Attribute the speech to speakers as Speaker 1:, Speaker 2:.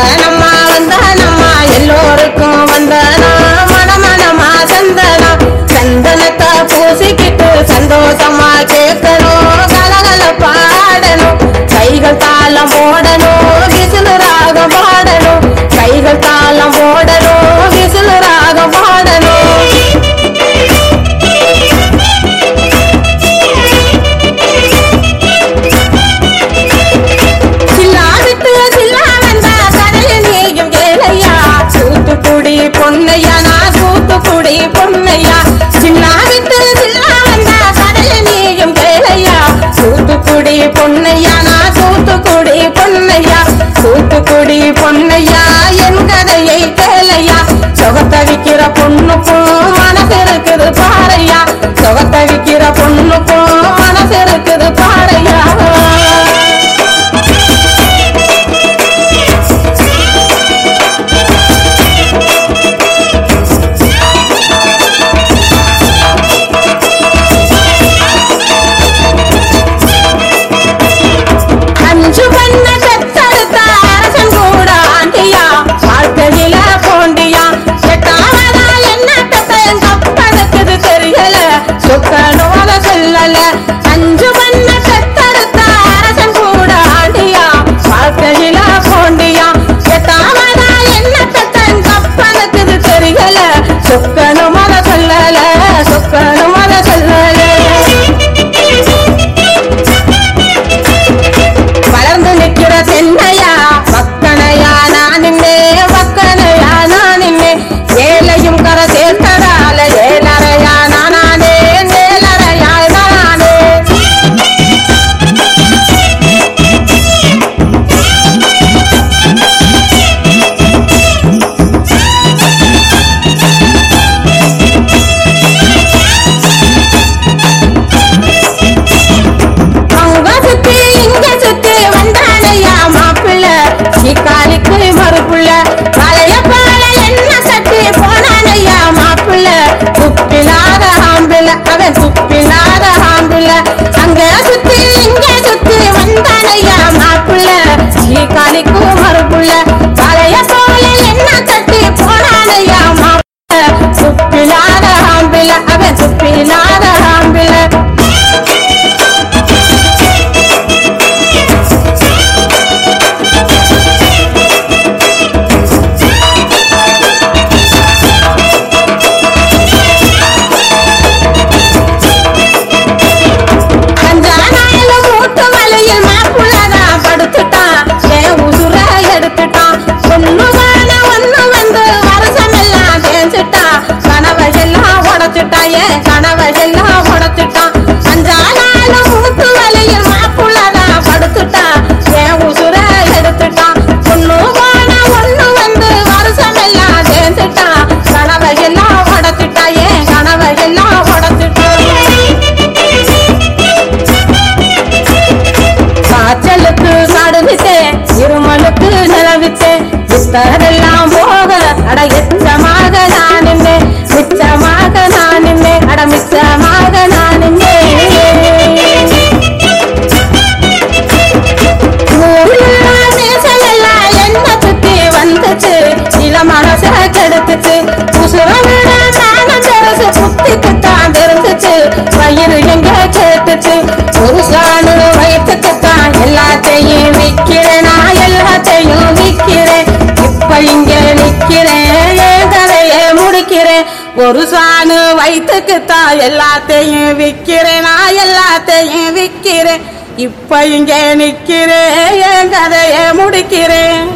Speaker 1: வந்தனம்மா வந்தனம்மா எல்லோருக்கும் வந்தனா மனமனமா சந்தனா. சந்தனத்தை பூசிக்கிட்டு சந்தோஷம் பொன்னையா நான் தூத்துக்குடி பொன்னையா. தூத்துக்குடி பொன்னையா என் கதையை கேளையா. சொகத்தடிக்கிற பொண்ணுக்கும் மனசு இருக்குது பாறையா. தொலைச்சுட்டான் என் கணவன் எல்லாம் உடச்சுட்டான். அஞ்சாலும் மூத்து வலையில் மாப்புள்ளதான் படுத்துட்டான். என் உசுர எடுத்துட்டான். ஒண்ணு போன ஒண்ணு வந்து வருஷம் எல்லாம் சேர்ந்துட்டான் கணவன் எல்லாம் உடச்சுட்டான் என் கணவன் எல்லாம் உடச்சுட்டான். காய்ச்சலுக்கு சடுவித்தேன் இருமலுக்கு நிலவித்தேன் ஆயிரம் எங்க கேட்டுச்சு ஒரு காணு வயிற்றுக்குத்தான் எல்லாத்தையும் விற்கிறேன் நான் எல்லாத்தையும் விற்கிறேன் இப்ப இங்க நிக்கிறேன். தலையை முடிக்கிறேன். ஒரு சாணு வயிற்றுக்குத்தான் எல்லாத்தையும் விற்கிறேன் நான் எல்லாத்தையும் விற்கிறேன் இப்ப இங்க நிக்கிறேன். என் முடிக்கிறேன்.